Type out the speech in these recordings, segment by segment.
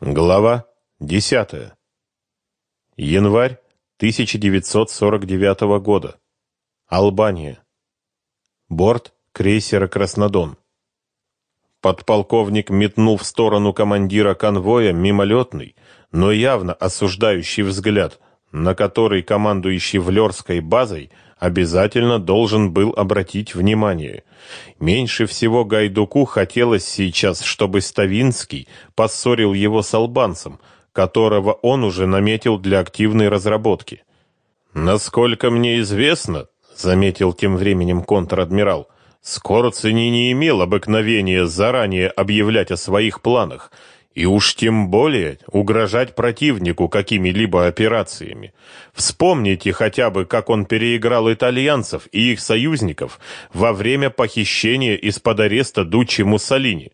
Глава 10. Январь 1949 года. Албания. Борт крейсера Краснодон. Подполковник метнул в сторону командира конвоя мимолетный, но явно осуждающий взгляд, на который командующий Влёрской базой обязательно должен был обратить внимание. Меньше всего Гайдуку хотелось сейчас, чтобы Ставинский поссорил его с албанцем, которого он уже наметил для активной разработки. Насколько мне известно, заметил тем временем контр-адмирал, Скорцени не имел обыкновения заранее объявлять о своих планах и уж тем более угрожать противнику какими-либо операциями. Вспомните хотя бы, как он переиграл итальянцев и их союзников во время похищения из-под ареста Дуччи Муссолини.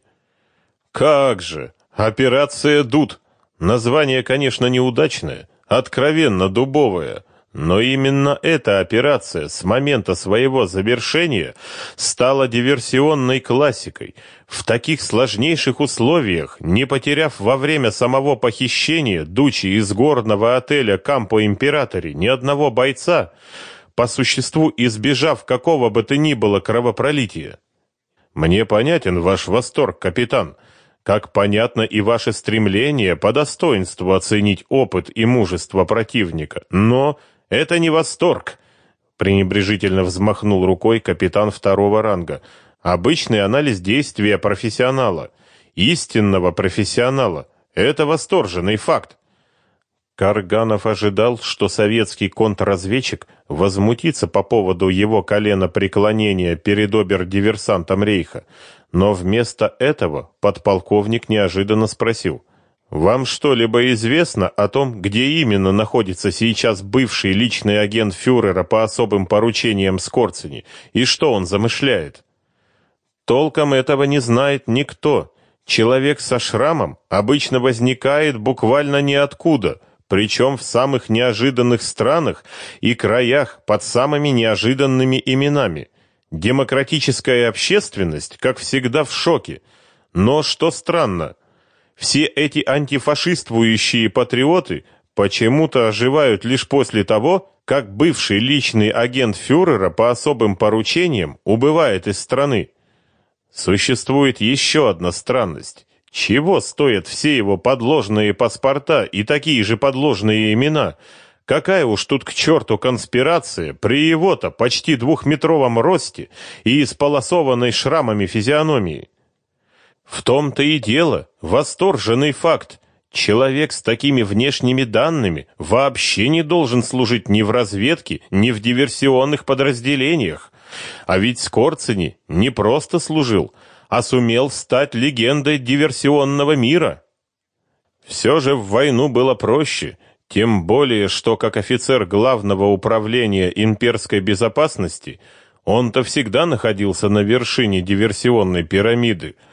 Как же, операция Дуд. Название, конечно, неудачное, откровенно дубовое, но именно эта операция с момента своего завершения стала диверсионной классикой. В таких сложнейших условиях, не потеряв во время самого похищения Дучи из горного отеля Кампо Императори ни одного бойца, по существу избежав какого бы то ни было кровопролития. Мне понятен ваш восторг, капитан, как понятно и ваше стремление по достоинству оценить опыт и мужество противника, но это не восторг, пренебрежительно взмахнул рукой капитан второго ранга. Обычный анализ действия профессионала, истинного профессионала. Это восторженный факт. Карганов ожидал, что советский контрразведчик возмутится по поводу его колена преклонения перед обер-диверсантом Рейха, но вместо этого подполковник неожиданно спросил: вам что-либо известно о том, где именно находится сейчас бывший личный агент фюрера по особым поручениям Скорцени и что он замышляет? Толком этого не знает никто. Человек со шрамом обычно возникает буквально ниоткуда, причем в самых неожиданных странах и краях под самыми неожиданными именами. Демократическая общественность, как всегда, в шоке. Но что странно, все эти антифашистствующие патриоты почему-то оживают лишь после того, как бывший личный агент фюрера по особым поручениям убывает из страны. Существует еще одна странность. Чего стоят все его подложные паспорта и такие же подложные имена? Какая уж тут к черту конспирация при его-то почти двухметровом росте и исполосованной шрамами физиономии? В том-то и дело, восторженный факт. Человек с такими внешними данными вообще не должен служить ни в разведке, ни в диверсионных подразделениях. А ведь Скорцени не просто служил, а сумел стать легендой диверсионного мира. Все же в войну было проще, тем более, что как офицер главного управления имперской безопасности он-то всегда находился на вершине диверсионной пирамиды –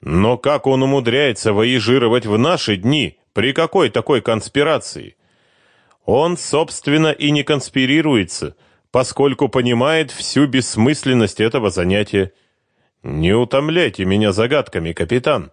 но как он умудряется воежировать в наши дни? При какой такой конспирации? Он, собственно, и не конспирируется, поскольку понимает всю бессмысленность этого занятия. Не утомляйте меня загадками, капитан.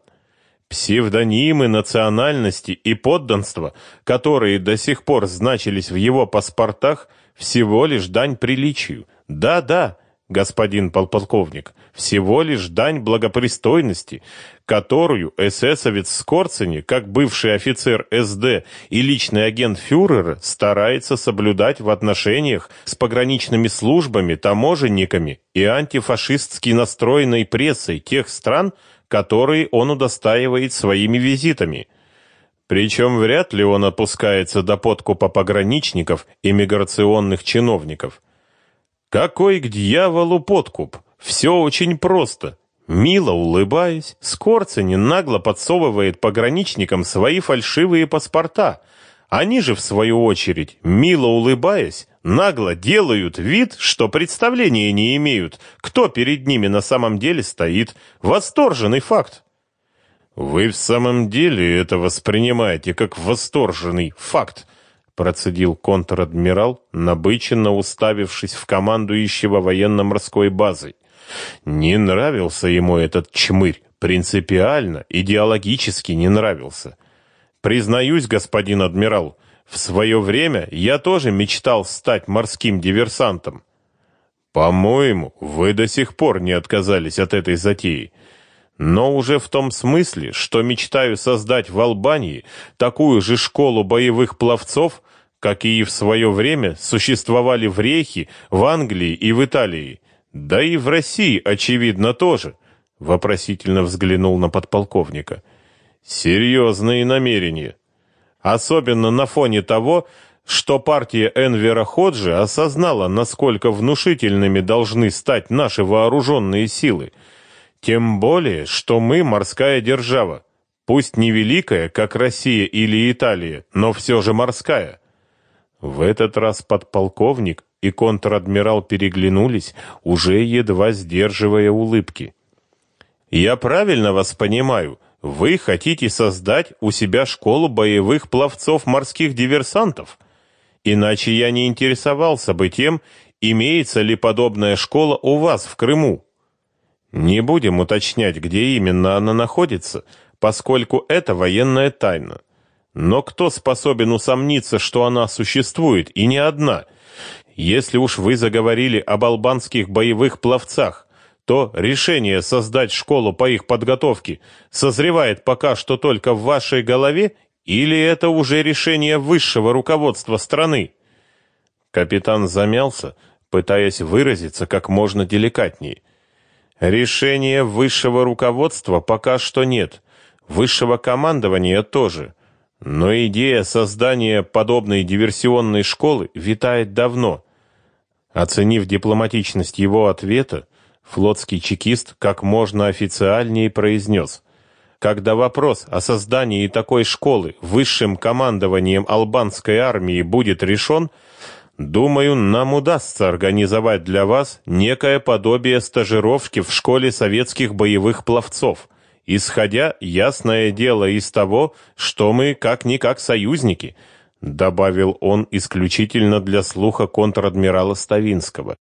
Псевдонимы национальности и подданства, которые до сих пор значились в его паспортах, всего лишь дань приличию. Да-да, господин полковник, всего лишь дань благопристойности, которую эсэсовец Скорцени, как бывший офицер СД и личный агент фюрера, старается соблюдать в отношениях с пограничными службами, таможенниками и антифашистски настроенной прессой тех стран, которые он удостаивает своими визитами. Причем вряд ли он опускается до подкупа пограничников и миграционных чиновников. Какой к дьяволу подкуп? Все очень просто. Мило улыбаясь, Скорценин нагло подсовывает пограничникам свои фальшивые паспорта. Они же, в свою очередь, мило улыбаясь, нагло делают вид, что представления не имеют, кто перед ними на самом деле стоит. Восторженный факт. Вы в самом деле это воспринимаете как восторженный факт, процедил контр-адмирал, набыченно уставившись в командующего военно-морской базой. Не нравился ему этот чмырь, принципиально, идеологически не нравился. Признаюсь, господин адмирал, в свое время я тоже мечтал стать морским диверсантом. По-моему, вы до сих пор не отказались от этой затеи. Но уже в том смысле, что мечтаю создать в Албании такую же школу боевых пловцов, какие в свое время существовали в Рейхе, в Англии и в Италии. Да и в России, очевидно, тоже, вопросительно взглянул на подполковника. Серьезные намерения. Особенно на фоне того, что партия Энвера Ходжи осознала, насколько внушительными должны стать наши вооруженные силы. Тем более, что мы морская держава. Пусть не великая, как Россия или Италия, но все же морская. В этот раз подполковник и контр-адмирал переглянулись, уже едва сдерживая улыбки. «Я правильно вас понимаю? Вы хотите создать у себя школу боевых пловцов-морских диверсантов? Иначе я не интересовался бы тем, имеется ли подобная школа у вас в Крыму. Не будем уточнять, где именно она находится, поскольку это военная тайна. Но кто способен усомниться, что она существует, и не одна, если уж вы заговорили об албанских боевых пловцах, то решение создать школу по их подготовке созревает пока что только в вашей голове или это уже решение высшего руководства страны? Капитан замялся, пытаясь выразиться как можно деликатнее. Решения высшего руководства пока что нет, высшего командования тоже. Но идея создания подобной диверсионной школы витает давно. Оценив дипломатичность его ответа, флотский чекист как можно официальнее произнес. Когда вопрос о создании такой школы высшим командованием албанской армии будет решен, думаю, нам удастся организовать для вас некое подобие стажировки в школе советских боевых пловцов, исходя, ясное дело, из того, что мы как-никак союзники – добавил он исключительно для слуха контр-адмирала Ставинского.